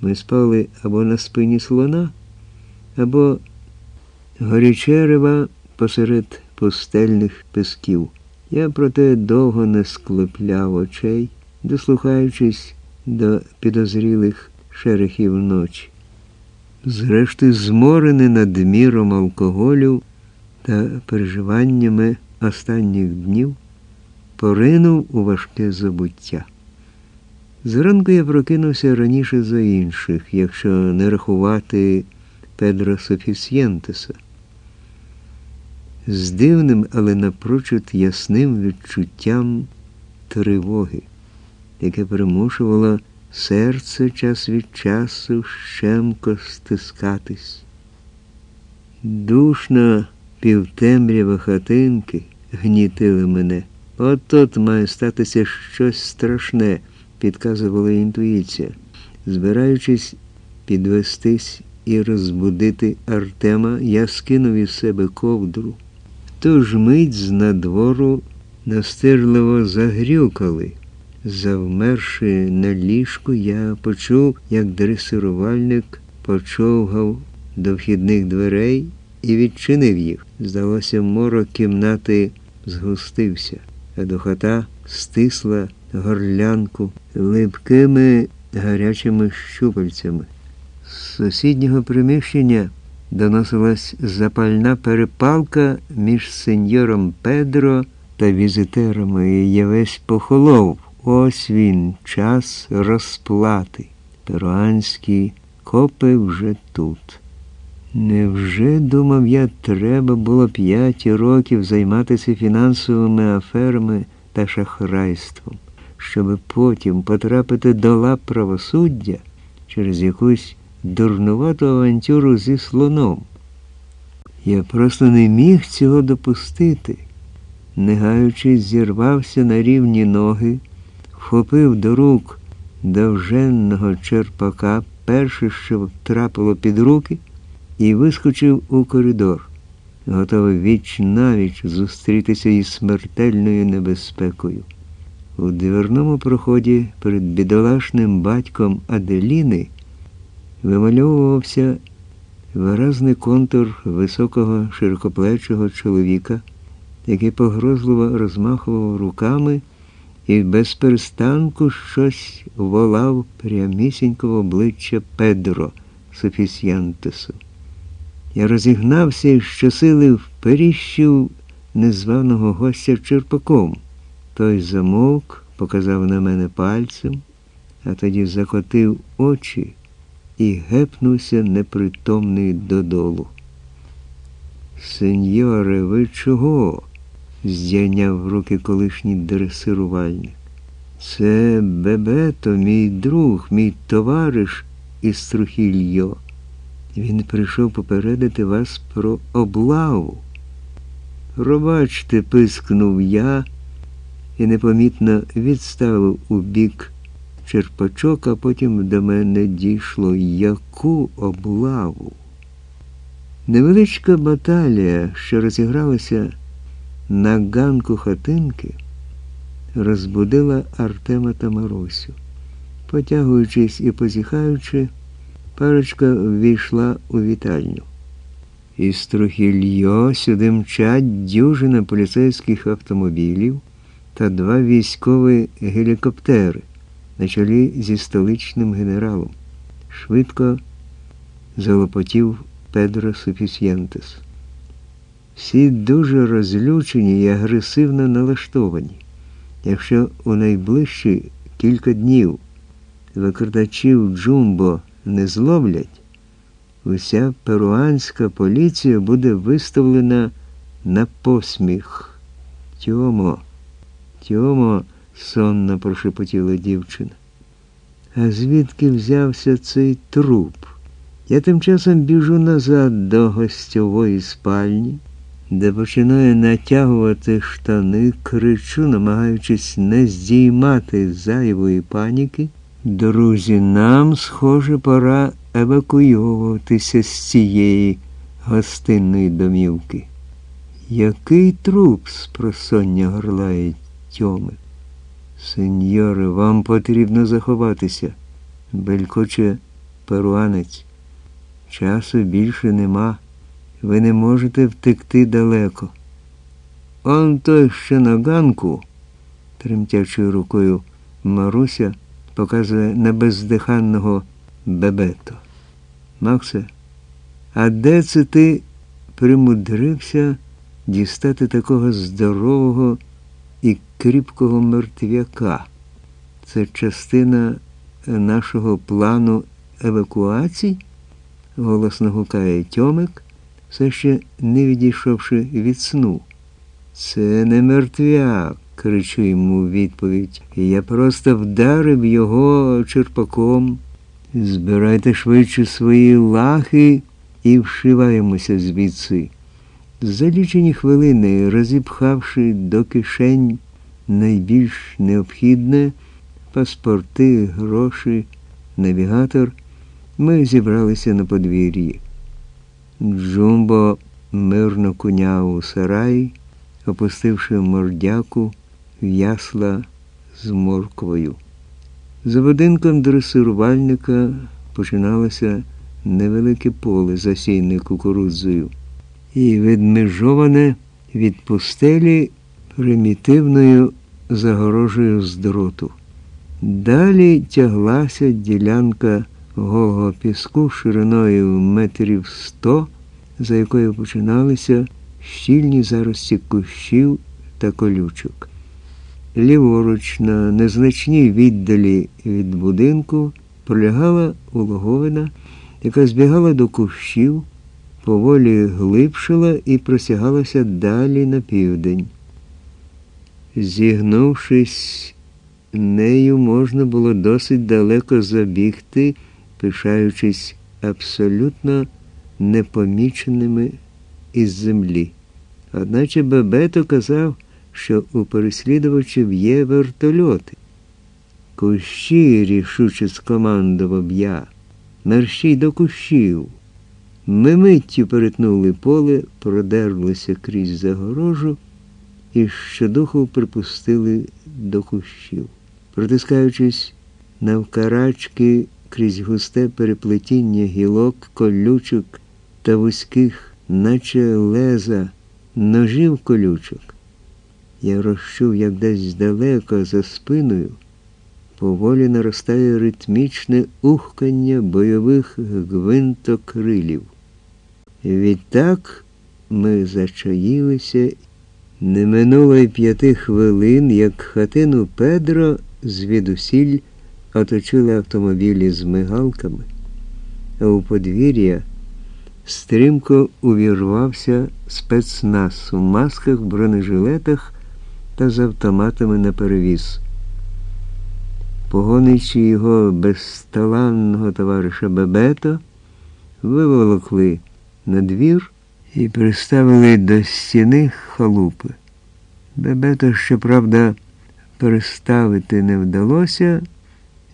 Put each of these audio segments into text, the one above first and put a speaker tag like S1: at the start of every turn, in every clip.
S1: Ми спали або на спині слона, або горячерева посеред пустельних песків. Я проте довго не склепляв очей, дослухаючись до підозрілих шерехів ночі. Зрештою, зморений надміром алкоголю та переживаннями останніх днів, поринув у важке забуття. Зранку я прокинувся раніше за інших, якщо не рахувати Педро Софісьєнтеса. З дивним, але напрочуд ясним відчуттям тривоги, яке примушувало серце час від часу щемко стискатись. Душна півтемрява хатинки гнітили мене. От тут має статися щось страшне, підказувала інтуїція, збираючись підвестись і розбудити Артема, я скинув із себе ковдру. Ту ж мить з надвору настирливо загрюкали. Завмерши на ліжку, я почув, як дресирувальник почовгав до вхідних дверей і відчинив їх. Здалося, морок кімнати згустився, духота стисла горлянку липкими гарячими щупальцями. З сусіднього приміщення доносилась запальна перепалка між сеньором Педро та візитерами, і я весь похолов. Ось він, час розплати. Перуанські копи вже тут. Невже, думав я, треба було п'ять років займатися фінансовими аферами та шахрайством, щоб потім потрапити до лап правосуддя через якусь дурнувату авантюру зі слоном? Я просто не міг цього допустити. Не гаючись, зірвався на рівні ноги, вхопив до рук довженного черпака, перше, що втрапило під руки, і вискочив у коридор, готовий віч навіч зустрітися із смертельною небезпекою. У дверному проході перед бідолашним батьком Аделіни вимальовувався виразний контур високого широкоплечого чоловіка, який погрозливо розмахував руками і без перестанку щось волав прямісінько в обличчя Педро Софісіантесу. Я розігнався і щосили вперіщив незваного гостя черпаком. Той замовк, показав на мене пальцем, а тоді закотив очі і гепнувся непритомний додолу. Сеньоре, ви чого? здійняв руки колишній дресирувальник. Це Бебето, мій друг, мій товариш із Трухільйо. Він прийшов попередити вас про облаву. Пробачте, пискнув я і непомітно відставив у бік черпачок, а потім до мене дійшло яку облаву. Невеличка баталія, що розігралася на ганку хатинки, розбудила Артема та Марусю. Потягуючись і позіхаючи, парочка ввійшла у вітальню. Із Трухільйо сюди мчать дюжина поліцейських автомобілів та два військові гелікоптери на чолі зі столичним генералом. Швидко залопотів Педро Суфісьєнтес. Всі дуже розлючені і агресивно налаштовані. Якщо у найближчі кілька днів викрадачів Джумбо не зловлять, уся перуанська поліція буде виставлена на посміх. Тьомо, Тьомо, сонно прошепотіла дівчина. А звідки взявся цей труп? Я тим часом біжу назад до гостьової спальні, де починаю натягувати штани, кричу, намагаючись не здіймати зайвої паніки. Друзі, нам, схоже, пора евакуйовуватися з цієї гостинної домівки. Який труп з просоння горлає Тьоми? Сеньоре, вам потрібно заховатися, белькоче перуанець. Часу більше нема. Ви не можете втекти далеко. Он той ще на ганку, тремтячою рукою Маруся показує на бездиханного бебето. Максе, а де це ти примудрився дістати такого здорового і кріпкого мертвяка? Це частина нашого плану евакуації? голосно гукає Тьомик, все ще не відійшовши від сну. Це не мертвяк, кричу йому у відповідь. Я просто вдарив його черпаком. Збирайте швидше свої лахи і вшиваємося звідси. За лічені хвилини, розіпхавши до кишень найбільш необхідне паспорти, гроші, навігатор, ми зібралися на подвір'ї. Джумбо мирно куняв у сараї, опустивши мордяку в ясла з морквою. За будинком дресирувальника починалося невелике поле, засійне кукурудзою, і відмежоване від пустелі примітивною загорожею з дроту. Далі тяглася ділянка голого піску шириною метрів сто, за якою починалися щільні зарості кущів та колючок. Ліворуч на незначній віддалі від будинку пролягала улоговина, яка збігала до кущів, поволі глибшила і просягалася далі на південь. Зігнувшись, нею можна було досить далеко забігти, пишаючись абсолютно непоміченими із землі. Одначе Бебето казав, що у переслідувачів є вертольоти. Кущі рішуче скомандував я. Мерщій до кущів. Ми миттю перетнули поле, продерлися крізь загорожу і щодуху припустили до кущів. Протискаючись навкарачки крізь густе переплетіння гілок, колючок та вузьких, наче леза, ножів колючок. Я розчув, як десь здалека за спиною поволі наростає ритмічне ухкання бойових гвинтокрилів. Відтак ми зачаїлися, не минуло й п'яти хвилин, як хатину Педро звідусіль оточили автомобілі з мигалками, а у подвір'я стрімко увірвався спецназ у масках, бронежилетах та з автоматами на перевіз. Погоничі його безталанного товариша Бебето виволокли на двір і приставили до стіни халупи. Бебето, щоправда, переставити не вдалося,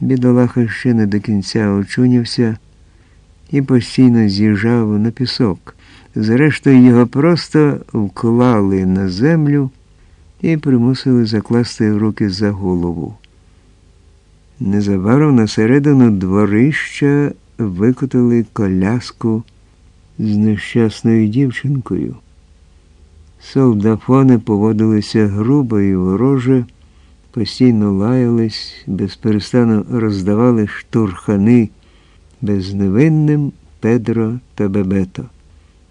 S1: бідолаха ще не до кінця очунявся і постійно з'їжджав на пісок. Зрештою, його просто вклали на землю і примусили закласти руки за голову. Незабаром на середину дворища викотили коляску з нещасною дівчинкою. Солдафони поводилися грубо і вороже, постійно лаялись, безперестану роздавали штурхани безневинним Педро та Бебето.